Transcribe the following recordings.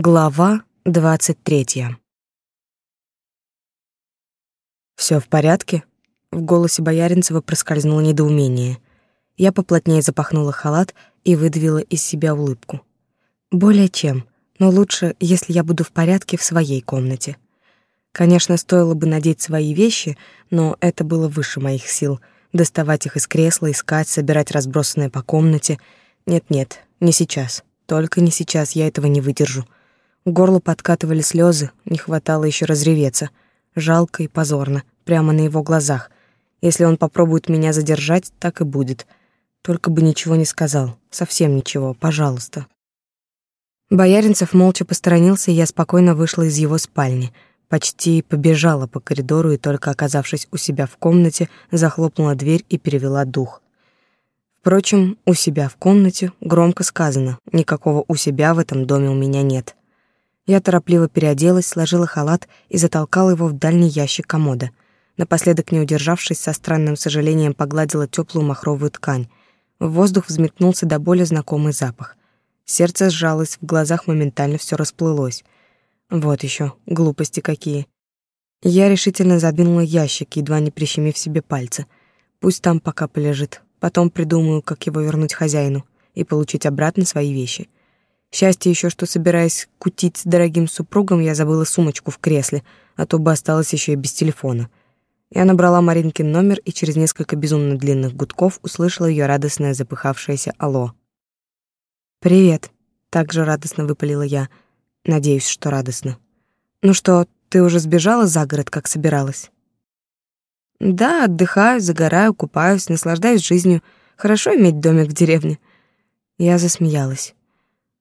Глава двадцать третья. Все в порядке? В голосе Бояринцева проскользнуло недоумение. Я поплотнее запахнула халат и выдавила из себя улыбку. Более чем, но лучше, если я буду в порядке в своей комнате. Конечно, стоило бы надеть свои вещи, но это было выше моих сил. Доставать их из кресла, искать, собирать разбросанные по комнате. Нет-нет, не сейчас. Только не сейчас, я этого не выдержу. К горлу подкатывали слезы, не хватало еще разреветься. Жалко и позорно, прямо на его глазах. Если он попробует меня задержать, так и будет. Только бы ничего не сказал, совсем ничего, пожалуйста. Бояринцев молча посторонился, и я спокойно вышла из его спальни. Почти побежала по коридору и только оказавшись у себя в комнате, захлопнула дверь и перевела дух. Впрочем, у себя в комнате громко сказано, никакого у себя в этом доме у меня нет. Я торопливо переоделась, сложила халат и затолкала его в дальний ящик комода. Напоследок, не удержавшись, со странным сожалением погладила теплую махровую ткань. В воздух взметнулся до боли знакомый запах. Сердце сжалось, в глазах моментально все расплылось. Вот еще глупости какие. Я решительно задвинула ящик, едва не прищемив себе пальцы. Пусть там пока полежит. Потом придумаю, как его вернуть хозяину и получить обратно свои вещи. Счастье еще, что, собираясь кутить с дорогим супругом, я забыла сумочку в кресле, а то бы осталась еще и без телефона. Я набрала Маринкин номер и через несколько безумно длинных гудков услышала ее радостное запыхавшееся «Алло». «Привет», — также радостно выпалила я. Надеюсь, что радостно. «Ну что, ты уже сбежала за город, как собиралась?» «Да, отдыхаю, загораю, купаюсь, наслаждаюсь жизнью. Хорошо иметь домик в деревне». Я засмеялась.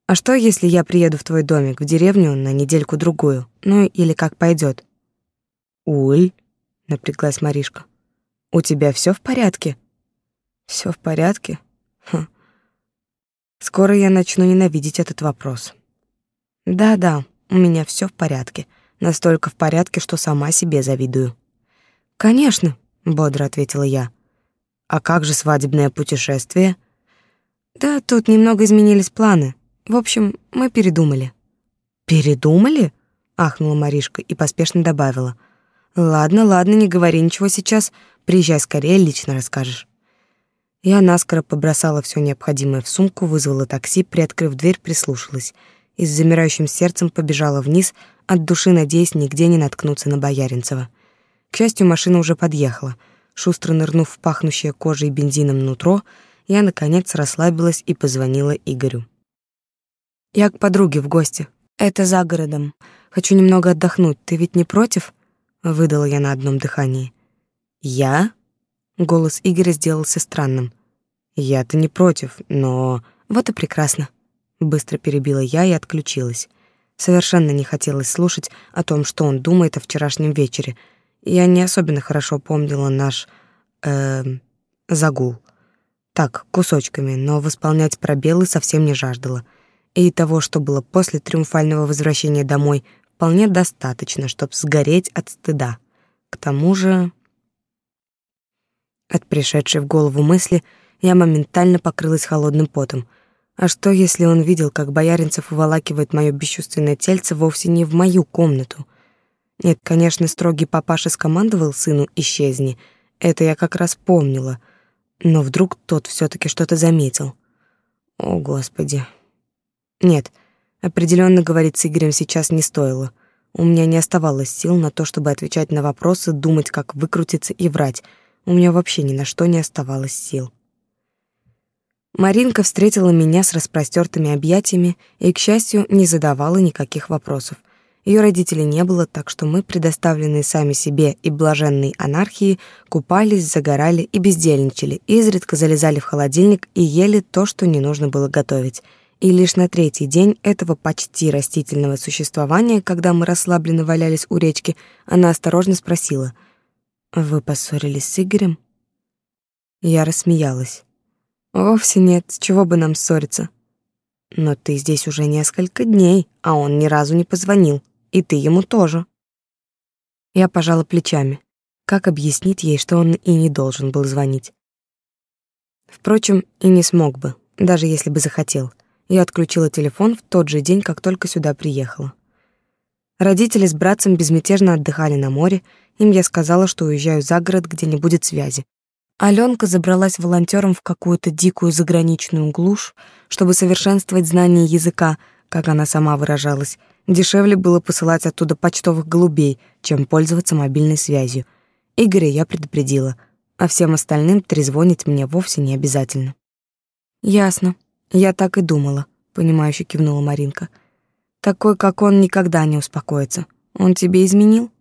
А что, если я приеду в твой домик в деревню на недельку-другую? Ну, или как пойдет? Уль, напряглась Маришка. У тебя все в порядке? Все в порядке? Хм. Скоро я начну ненавидеть этот вопрос. Да-да, у меня все в порядке. Настолько в порядке, что сама себе завидую. Конечно, бодро ответила я. А как же свадебное путешествие? Да, тут немного изменились планы. В общем, мы передумали. Передумали? ахнула Маришка и поспешно добавила: Ладно, ладно, не говори ничего сейчас. Приезжай скорее, лично расскажешь. Я наскоро побросала все необходимое в сумку, вызвала такси, приоткрыв дверь, прислушалась и с замирающим сердцем побежала вниз, от души надеясь нигде не наткнуться на Бояринцева. К счастью, машина уже подъехала. Шустро нырнув в пахнущее кожей бензином нутро, я наконец расслабилась и позвонила Игорю. Я к подруге в гости. Это за городом. Хочу немного отдохнуть. Ты ведь не против? выдала я на одном дыхании. Я? Голос Игоря сделался странным. Я-то не против, но вот и прекрасно. Быстро перебила я и отключилась. Совершенно не хотелось слушать о том, что он думает о вчерашнем вечере. Я не особенно хорошо помнила наш э, загул. Так, кусочками, но восполнять пробелы совсем не жаждала и того, что было после триумфального возвращения домой, вполне достаточно, чтобы сгореть от стыда. К тому же... От пришедшей в голову мысли я моментально покрылась холодным потом. А что, если он видел, как Бояринцев уволакивает мое бесчувственное тельце вовсе не в мою комнату? Нет, конечно, строгий папаша скомандовал сыну «исчезни», это я как раз помнила, но вдруг тот все таки что-то заметил. О, Господи, нет, определенно говорить с Игорем сейчас не стоило. У меня не оставалось сил на то, чтобы отвечать на вопросы, думать, как выкрутиться и врать. У меня вообще ни на что не оставалось сил. Маринка встретила меня с распростертыми объятиями и, к счастью, не задавала никаких вопросов. Ее родителей не было, так что мы, предоставленные сами себе и блаженной анархии, купались, загорали и бездельничали, изредка залезали в холодильник и ели то, что не нужно было готовить — и лишь на третий день этого почти растительного существования, когда мы расслабленно валялись у речки, она осторожно спросила: "Вы поссорились с Игорем?" Я рассмеялась. "Вовсе нет, с чего бы нам ссориться? Но ты здесь уже несколько дней, а он ни разу не позвонил, и ты ему тоже". Я пожала плечами. Как объяснить ей, что он и не должен был звонить? Впрочем, и не смог бы, даже если бы захотел. Я отключила телефон в тот же день, как только сюда приехала. Родители с братцем безмятежно отдыхали на море, им я сказала, что уезжаю за город, где не будет связи. Алёнка забралась волонтером в какую-то дикую заграничную глушь, чтобы совершенствовать знание языка, как она сама выражалась. Дешевле было посылать оттуда почтовых голубей, чем пользоваться мобильной связью. Игоря я предупредила, а всем остальным трезвонить мне вовсе не обязательно. «Ясно. Я так и думала», — понимающе кивнула Маринка. «Такой, как он, никогда не успокоится. Он тебе изменил?»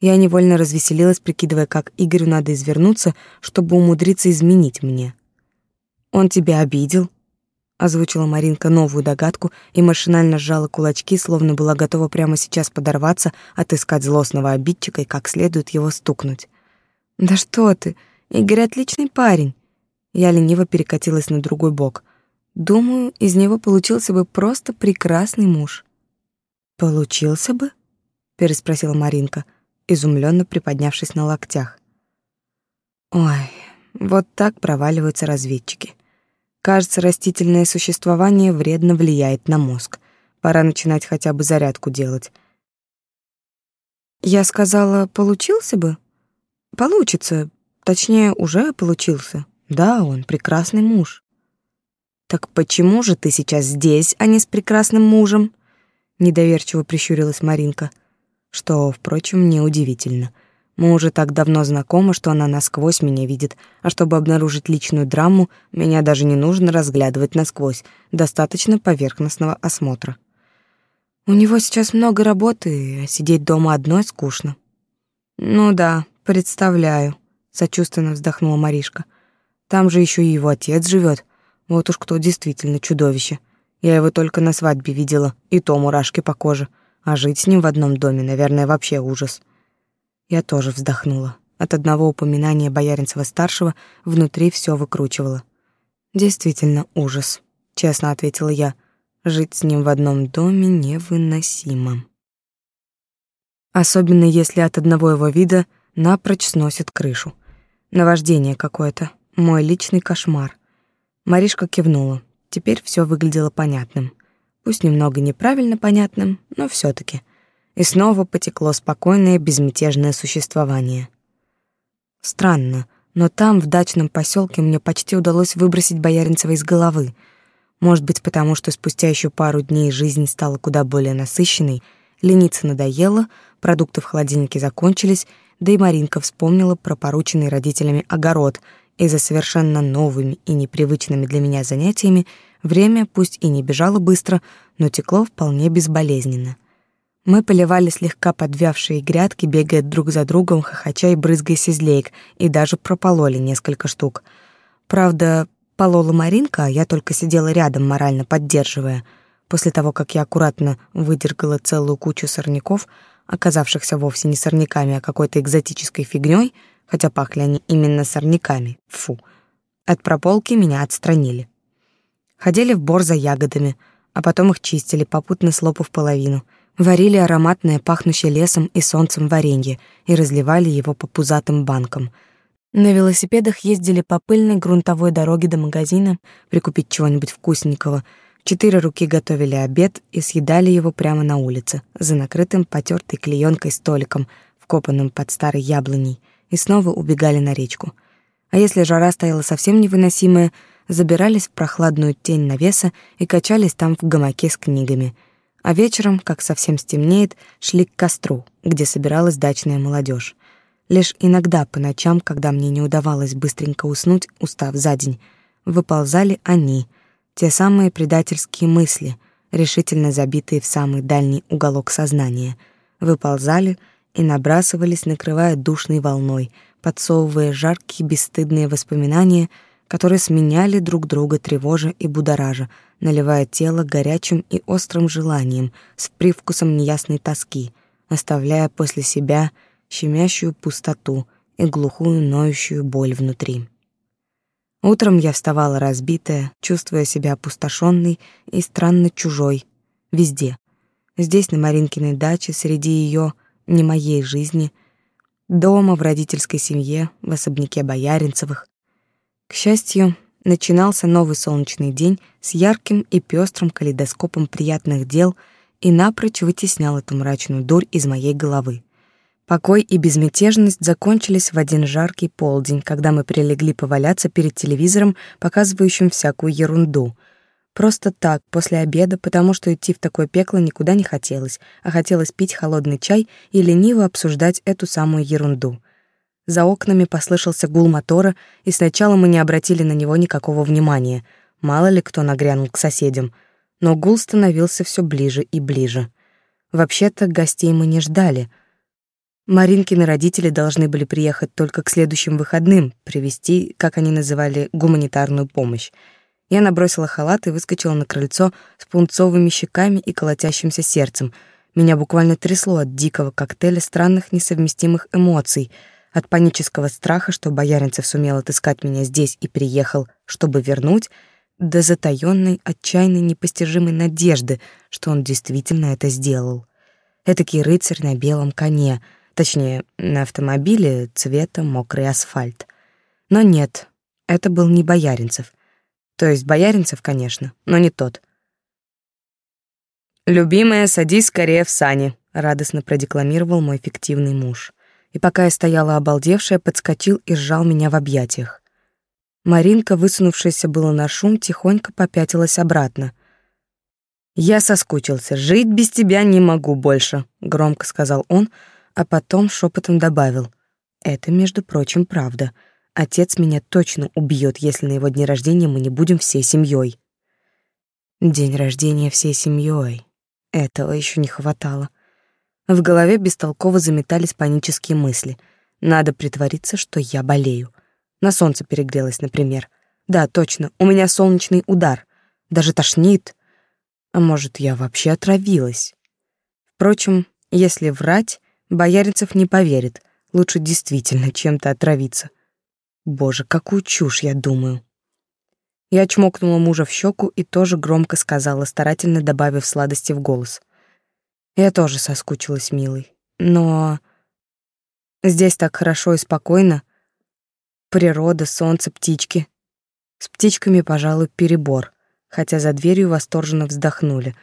Я невольно развеселилась, прикидывая, как Игорю надо извернуться, чтобы умудриться изменить мне. «Он тебя обидел?» — озвучила Маринка новую догадку и машинально сжала кулачки, словно была готова прямо сейчас подорваться, отыскать злостного обидчика и как следует его стукнуть. «Да что ты! Игорь отличный парень!» Я лениво перекатилась на другой бок. «Думаю, из него получился бы просто прекрасный муж». «Получился бы?» — переспросила Маринка изумленно приподнявшись на локтях. Ой, вот так проваливаются разведчики. Кажется, растительное существование вредно влияет на мозг. Пора начинать хотя бы зарядку делать. Я сказала, получился бы? Получится. Точнее, уже получился. Да, он прекрасный муж. Так почему же ты сейчас здесь, а не с прекрасным мужем? Недоверчиво прищурилась Маринка что, впрочем, неудивительно. Мы уже так давно знакомы, что она насквозь меня видит, а чтобы обнаружить личную драму, меня даже не нужно разглядывать насквозь, достаточно поверхностного осмотра. У него сейчас много работы, а сидеть дома одной скучно. Ну да, представляю, сочувственно вздохнула Маришка. Там же еще и его отец живет. Вот уж кто действительно чудовище. Я его только на свадьбе видела, и то мурашки по коже. А жить с ним в одном доме, наверное, вообще ужас. Я тоже вздохнула. От одного упоминания Бояринцева-старшего внутри все выкручивало. Действительно ужас, честно ответила я. Жить с ним в одном доме невыносимо. Особенно если от одного его вида напрочь сносит крышу. Наваждение какое-то, мой личный кошмар. Маришка кивнула. Теперь все выглядело понятным пусть немного неправильно понятным, но все таки И снова потекло спокойное, безмятежное существование. Странно, но там, в дачном поселке, мне почти удалось выбросить Бояринцева из головы. Может быть, потому что спустя еще пару дней жизнь стала куда более насыщенной, лениться надоело, продукты в холодильнике закончились, да и Маринка вспомнила про порученный родителями огород, и за совершенно новыми и непривычными для меня занятиями Время пусть и не бежало быстро, но текло вполне безболезненно. Мы поливали слегка подвявшие грядки, бегая друг за другом, хохоча и брызгаясь из лейк, и даже пропололи несколько штук. Правда, полола Маринка, а я только сидела рядом, морально поддерживая. После того, как я аккуратно выдергала целую кучу сорняков, оказавшихся вовсе не сорняками, а какой-то экзотической фигней, хотя пахли они именно сорняками. Фу. От прополки меня отстранили. Ходили в бор за ягодами, а потом их чистили, попутно слопав половину. Варили ароматное, пахнущее лесом и солнцем варенье и разливали его по пузатым банкам. На велосипедах ездили по пыльной грунтовой дороге до магазина прикупить чего-нибудь вкусненького. четыре руки готовили обед и съедали его прямо на улице, за накрытым потертой клеенкой столиком, вкопанным под старой яблоней, и снова убегали на речку. А если жара стояла совсем невыносимая, забирались в прохладную тень навеса и качались там в гамаке с книгами. А вечером, как совсем стемнеет, шли к костру, где собиралась дачная молодежь. Лишь иногда по ночам, когда мне не удавалось быстренько уснуть, устав за день, выползали они, те самые предательские мысли, решительно забитые в самый дальний уголок сознания, выползали и набрасывались, накрывая душной волной, подсовывая жаркие бесстыдные воспоминания — которые сменяли друг друга тревожа и будоража, наливая тело горячим и острым желанием с привкусом неясной тоски, оставляя после себя щемящую пустоту и глухую ноющую боль внутри. Утром я вставала разбитая, чувствуя себя опустошенной и странно чужой. Везде. Здесь, на Маринкиной даче, среди ее не моей жизни, дома, в родительской семье, в особняке Бояринцевых, к счастью, Начинался новый солнечный день с ярким и пестрым калейдоскопом приятных дел и напрочь вытеснял эту мрачную дурь из моей головы. Покой и безмятежность закончились в один жаркий полдень, когда мы прилегли поваляться перед телевизором, показывающим всякую ерунду. Просто так, после обеда, потому что идти в такое пекло никуда не хотелось, а хотелось пить холодный чай и лениво обсуждать эту самую ерунду. За окнами послышался гул мотора, и сначала мы не обратили на него никакого внимания. Мало ли кто нагрянул к соседям. Но гул становился все ближе и ближе. Вообще-то гостей мы не ждали — Маринкины родители должны были приехать только к следующим выходным, привезти, как они называли, гуманитарную помощь. Я набросила халат и выскочила на крыльцо с пунцовыми щеками и колотящимся сердцем. Меня буквально трясло от дикого коктейля странных несовместимых эмоций, от панического страха, что Бояринцев сумел отыскать меня здесь и приехал, чтобы вернуть, до затаённой, отчаянной, непостижимой надежды, что он действительно это сделал. Этакий рыцарь на белом коне — Точнее, на автомобиле цвета мокрый асфальт. Но нет, это был не Бояринцев. То есть Бояринцев, конечно, но не тот. «Любимая, садись скорее в сани», — радостно продекламировал мой фиктивный муж. И пока я стояла обалдевшая, подскочил и сжал меня в объятиях. Маринка, высунувшаяся было на шум, тихонько попятилась обратно. «Я соскучился, жить без тебя не могу больше», — громко сказал он, — а потом шепотом добавил: "Это, между прочим, правда. Отец меня точно убьет, если на его дне рождения мы не будем всей семьей. День рождения всей семьей. Этого еще не хватало. В голове бестолково заметались панические мысли. Надо притвориться, что я болею. На солнце перегрелась, например. Да, точно, у меня солнечный удар. Даже тошнит. А может, я вообще отравилась? Впрочем, если врать, Бояринцев не поверит. Лучше действительно чем-то отравиться. Боже, какую чушь я думаю. Я чмокнула мужа в щеку и тоже громко сказала, старательно добавив сладости в голос. Я тоже соскучилась, милый. Но здесь так хорошо и спокойно. Природа, солнце, птички. С птичками, пожалуй, перебор, хотя за дверью восторженно вздохнули.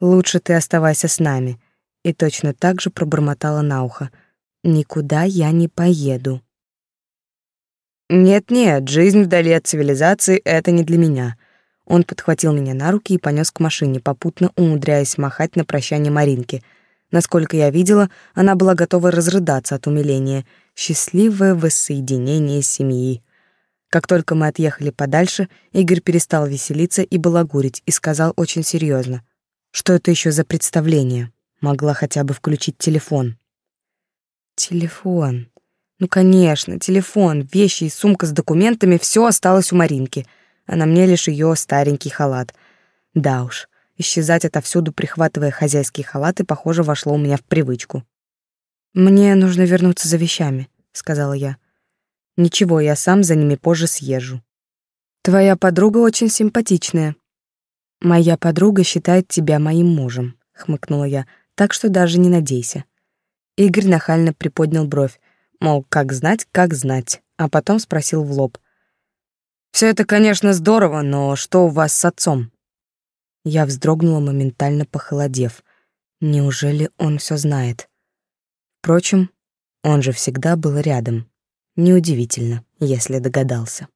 Лучше ты оставайся с нами и точно так же пробормотала на ухо. «Никуда я не поеду». «Нет-нет, жизнь вдали от цивилизации — это не для меня». Он подхватил меня на руки и понес к машине, попутно умудряясь махать на прощание Маринке. Насколько я видела, она была готова разрыдаться от умиления. Счастливое воссоединение семьи. Как только мы отъехали подальше, Игорь перестал веселиться и балагурить и сказал очень серьезно, что это еще за представление. Могла хотя бы включить телефон. Телефон. Ну, конечно, телефон, вещи и сумка с документами — все осталось у Маринки, а на мне лишь ее старенький халат. Да уж, исчезать отовсюду, прихватывая халаты, халаты, похоже, вошло у меня в привычку. «Мне нужно вернуться за вещами», — сказала я. «Ничего, я сам за ними позже съезжу». «Твоя подруга очень симпатичная». «Моя подруга считает тебя моим мужем», — хмыкнула я, так что даже не надейся. Игорь нахально приподнял бровь, мол, как знать, как знать, а потом спросил в лоб. «Все это, конечно, здорово, но что у вас с отцом?» Я вздрогнула, моментально похолодев. Неужели он все знает? Впрочем, он же всегда был рядом. Неудивительно, если догадался.